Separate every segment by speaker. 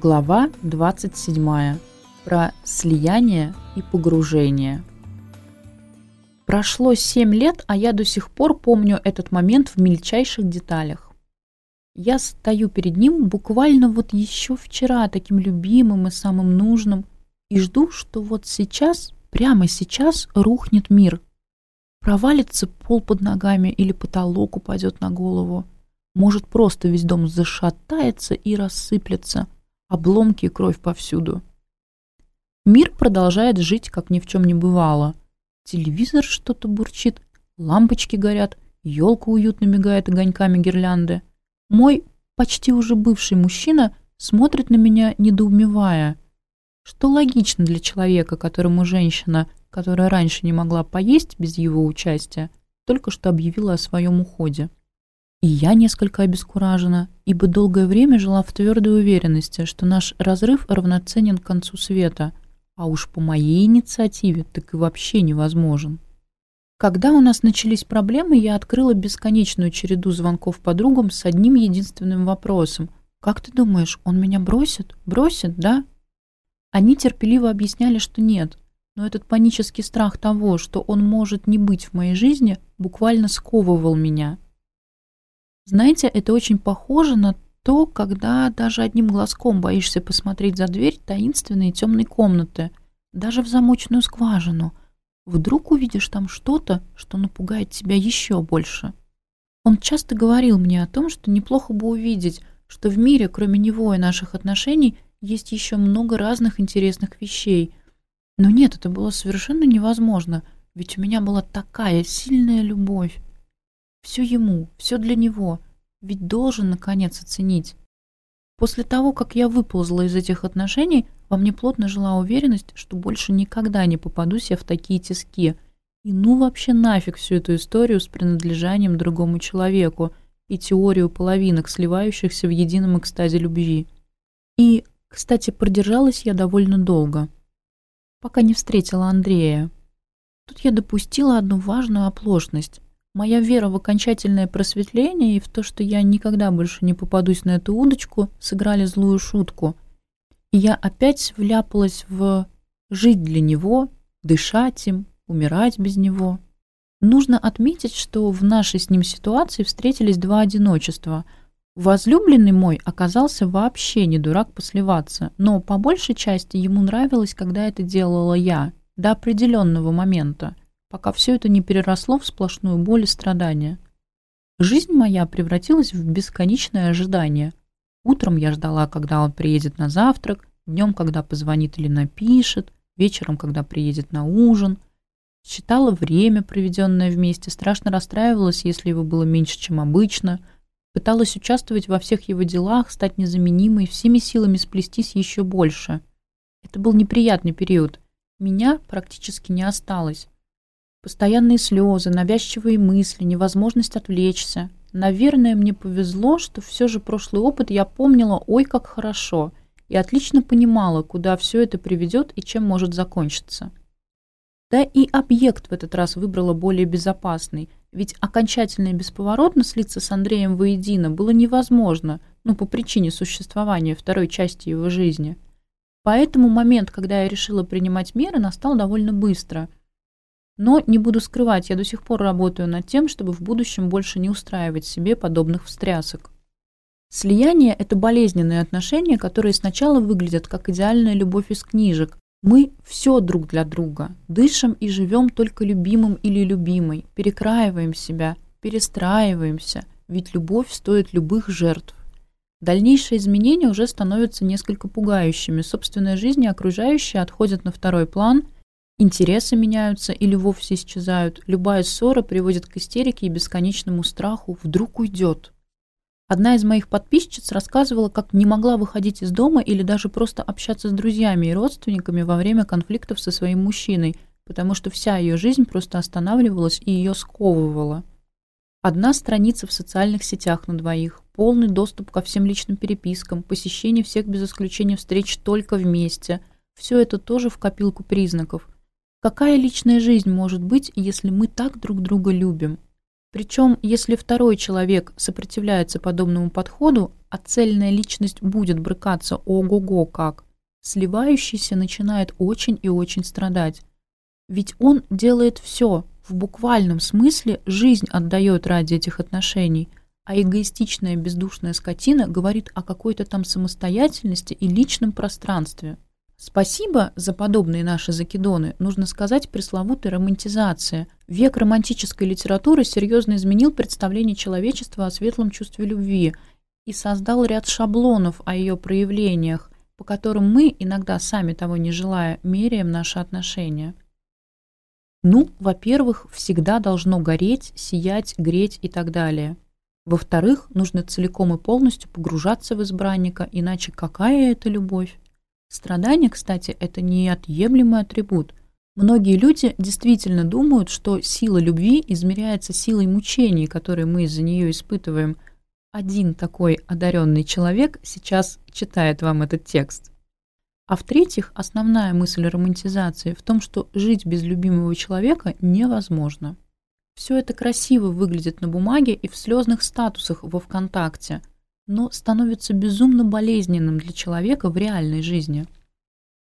Speaker 1: Глава 27. Про слияние и погружение. Прошло 7 лет, а я до сих пор помню этот момент в мельчайших деталях. Я стою перед ним буквально вот еще вчера, таким любимым и самым нужным, и жду, что вот сейчас, прямо сейчас рухнет мир. Провалится пол под ногами или потолок упадет на голову. Может, просто весь дом зашатается и рассыплется – обломки и кровь повсюду. Мир продолжает жить, как ни в чем не бывало. Телевизор что-то бурчит, лампочки горят, елка уютно мигает огоньками гирлянды. Мой почти уже бывший мужчина смотрит на меня, недоумевая. Что логично для человека, которому женщина, которая раньше не могла поесть без его участия, только что объявила о своем уходе. И я несколько обескуражена, ибо долгое время жила в твердой уверенности, что наш разрыв равноценен к концу света, а уж по моей инициативе так и вообще невозможен. Когда у нас начались проблемы, я открыла бесконечную череду звонков подругам с одним единственным вопросом. «Как ты думаешь, он меня бросит? Бросит, да?» Они терпеливо объясняли, что нет, но этот панический страх того, что он может не быть в моей жизни, буквально сковывал меня – Знаете, это очень похоже на то, когда даже одним глазком боишься посмотреть за дверь таинственной темной комнаты, даже в замочную скважину. Вдруг увидишь там что-то, что напугает тебя еще больше. Он часто говорил мне о том, что неплохо бы увидеть, что в мире, кроме него и наших отношений, есть еще много разных интересных вещей. Но нет, это было совершенно невозможно, ведь у меня была такая сильная любовь. Все ему, все для него. Ведь должен, наконец, оценить. После того, как я выползла из этих отношений, во мне плотно жила уверенность, что больше никогда не попадусь я в такие тиски. И ну вообще нафиг всю эту историю с принадлежанием другому человеку и теорию половинок, сливающихся в едином экстазе любви. И, кстати, продержалась я довольно долго, пока не моя вера в окончательное просветление и в то, что я никогда больше не попадусь на эту удочку, сыграли злую шутку. И я опять вляпалась в жить для него, дышать им, умирать без него. Нужно отметить, что в нашей с ним ситуации встретились два одиночества. Возлюбленный мой оказался вообще не дурак посливаться, но по большей части ему нравилось, когда это делала я, до определенного момента – пока все это не переросло в сплошную боль и страдания. Жизнь моя превратилась в бесконечное ожидание. Утром я ждала, когда он приедет на завтрак, днем, когда позвонит или напишет, вечером, когда приедет на ужин. Считала время, проведенное вместе, страшно расстраивалась, если его было меньше, чем обычно. Пыталась участвовать во всех его делах, стать незаменимой, всеми силами сплестись еще больше. Это был неприятный период. Меня практически не осталось. Постоянные слезы, навязчивые мысли, невозможность отвлечься. Наверное, мне повезло, что все же прошлый опыт я помнила ой как хорошо и отлично понимала, куда все это приведет и чем может закончиться. Да и объект в этот раз выбрала более безопасный, ведь окончательно и бесповоротно слиться с Андреем воедино было невозможно, ну, по причине существования второй части его жизни. Поэтому момент, когда я решила принимать меры, настал довольно быстро – но не буду скрывать, я до сих пор работаю над тем, чтобы в будущем больше не устраивать себе подобных встрясок. Слияние – это болезненные отношения, которые сначала выглядят как идеальная любовь из книжек. Мы все друг для друга, дышим и живем только любимым или любимой, перекраиваем себя, перестраиваемся, ведь любовь стоит любых жертв. Дальнейшие изменения уже становятся несколько пугающими, собственная жизнь и окружающие отходят на второй план – интересы меняются или вовсе исчезают, любая ссора приводит к истерике и бесконечному страху «вдруг уйдет». Одна из моих подписчиц рассказывала, как не могла выходить из дома или даже просто общаться с друзьями и родственниками во время конфликтов со своим мужчиной, потому что вся ее жизнь просто останавливалась и ее сковывала. Одна страница в социальных сетях на двоих, полный доступ ко всем личным перепискам, посещение всех без исключения встреч только вместе – все это тоже в копилку признаков – Какая личная жизнь может быть, если мы так друг друга любим? Причем, если второй человек сопротивляется подобному подходу, а цельная личность будет брыкаться ого-го как, сливающийся начинает очень и очень страдать. Ведь он делает все, в буквальном смысле жизнь отдает ради этих отношений, а эгоистичная бездушная скотина говорит о какой-то там самостоятельности и личном пространстве. Спасибо за подобные наши закидоны, нужно сказать пресловутой романтизации. Век романтической литературы серьезно изменил представление человечества о светлом чувстве любви и создал ряд шаблонов о ее проявлениях, по которым мы, иногда сами того не желая, меряем наши отношения. Ну, во-первых, всегда должно гореть, сиять, греть и так далее. Во-вторых, нужно целиком и полностью погружаться в избранника, иначе какая это любовь? Страдание, кстати, это неотъемлемый атрибут. Многие люди действительно думают, что сила любви измеряется силой мучений, которые мы из-за нее испытываем. Один такой одаренный человек сейчас читает вам этот текст. А в-третьих, основная мысль романтизации в том, что жить без любимого человека невозможно. Все это красиво выглядит на бумаге и в слезных статусах во ВКонтакте – но становится безумно болезненным для человека в реальной жизни.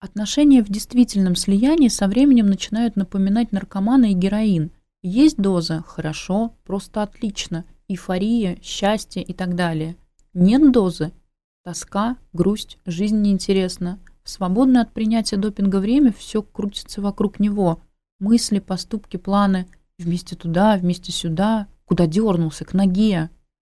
Speaker 1: Отношения в действительном слиянии со временем начинают напоминать наркомана и героин. Есть доза – хорошо, просто отлично, эйфория, счастье и так далее. Нет дозы – тоска, грусть, жизнь неинтересна. В свободное от принятия допинга время все крутится вокруг него. Мысли, поступки, планы – вместе туда, вместе сюда, куда дернулся, к ноге,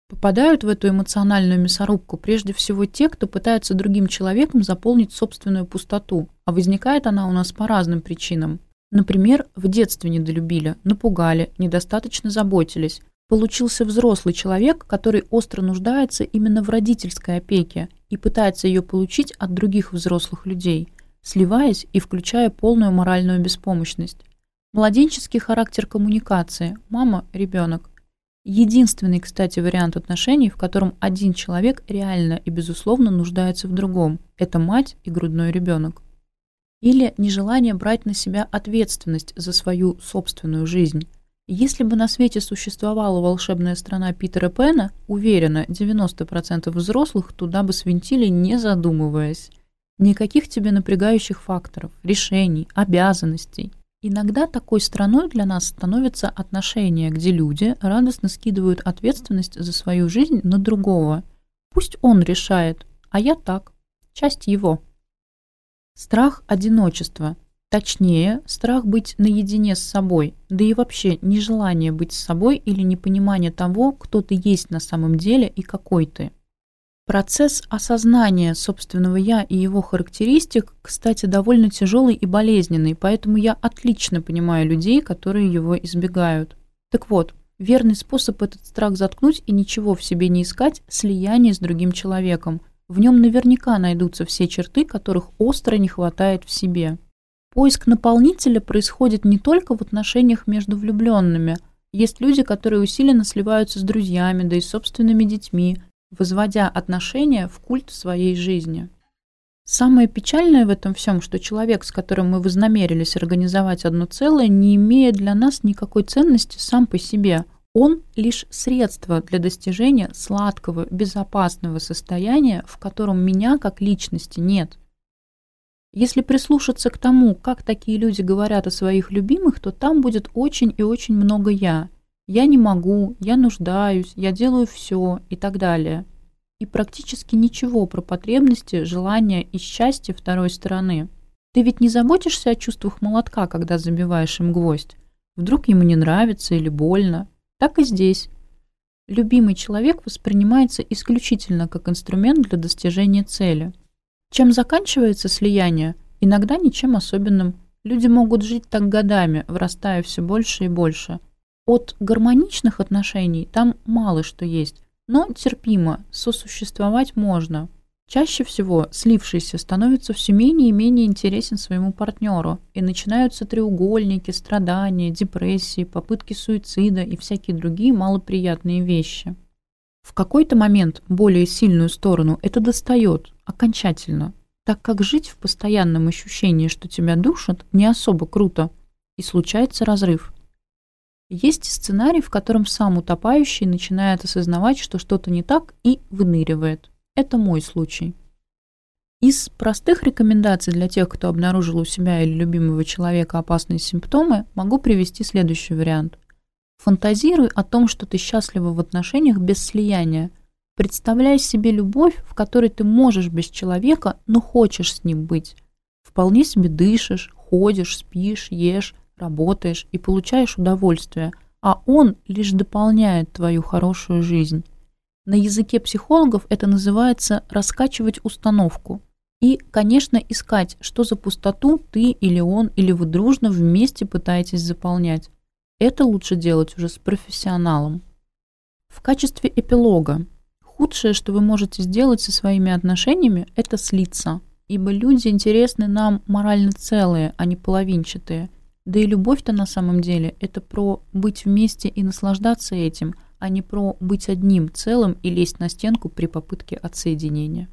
Speaker 1: попадают в эту эмоциональную мясорубку прежде всего те, кто пытается другим человеком заполнить собственную пустоту, а возникает она у нас по разным причинам. Например, в детстве недолюбили, напугали, недостаточно заботились. Получился взрослый человек, который остро нуждается именно в родительской опеке и пытается ее получить от других взрослых людей, сливаясь и включая полную моральную беспомощность. Младенческий характер коммуникации – мама – ребенок – единственный, кстати, вариант отношений, в котором один человек реально и безусловно нуждается в другом – это мать и грудной ребенок. Или нежелание брать на себя ответственность за свою собственную жизнь. Если бы на свете существовала волшебная страна Питера Пэна, уверена, 90% взрослых туда бы свинтили, не задумываясь. Никаких тебе напрягающих факторов, решений, обязанностей. Иногда такой страной для нас становится отношение, где люди радостно скидывают ответственность за свою жизнь на другого. Пусть он решает, а я так, часть его. Страх одиночества. Точнее, страх быть наедине с собой, да и вообще нежелание быть с собой или непонимание того, кто ты есть Процесс осознания собственного «я» и его характеристик, кстати, довольно тяжелый и болезненный, поэтому я отлично понимаю людей, которые его избегают. Так вот, верный способ этот страх заткнуть и ничего в себе не искать – слияние с другим человеком. В нем наверняка найдутся все черты, которых остро не хватает в себе. Поиск наполнителя происходит не только в отношениях между влюбленными. Есть люди, которые усиленно сливаются с друзьями, да и собственными детьми – возводя отношения в культ своей жизни. Самое печальное в этом всем, что человек, с которым мы вознамерились организовать одно целое, не имеет для нас никакой ценности сам по себе. Он лишь средство для достижения сладкого, безопасного состояния, в котором меня как личности нет. Если прислушаться к тому, как такие люди говорят о своих любимых, то там будет очень и очень много «я», Я не могу, я нуждаюсь, я делаю все и так далее. И практически ничего про потребности, желания и счастье второй стороны. Ты ведь не заботишься о чувствах молотка, когда забиваешь им гвоздь. Вдруг ему не нравится или больно. Так и здесь. Любимый человек воспринимается исключительно как инструмент для достижения цели. Чем заканчивается слияние? Иногда ничем особенным. Люди могут жить так годами, вырастая все больше и больше – от гармоничных отношений там мало что есть, но терпимо, сосуществовать можно. Чаще всего слившийся становится все менее и менее интересен своему партнеру, и начинаются треугольники, страдания, депрессии, попытки суицида и всякие другие малоприятные вещи. В какой-то момент более сильную сторону это достает, окончательно, так как жить в постоянном ощущении, что тебя душат, не особо круто, и случается разрыв – есть сценарий, в котором сам утопающий начинает осознавать, что что-то не так, и выныривает. Это мой случай. Из простых рекомендаций для тех, кто обнаружил у себя или любимого человека опасные симптомы, могу привести следующий вариант. Фантазируй о том, что ты счастлива в отношениях без слияния. Представляй себе любовь, в которой ты можешь без человека, но хочешь с ним быть. Вполне себе дышишь, ходишь, спишь, ешь, работаешь и получаешь удовольствие, а он лишь дополняет твою хорошую жизнь. На языке психологов это называется раскачивать установку. И, конечно, искать, что за пустоту ты или он или вы дружно вместе пытаетесь заполнять. Это лучше делать уже с профессионалом. В качестве эпилога. Худшее, что вы можете сделать со своими отношениями, это слиться. Ибо люди интересны нам морально целые, а не половинчатые – Да и любовь-то на самом деле это про быть вместе и наслаждаться этим, а не про быть одним целым и лезть на стенку при попытке отсоединения.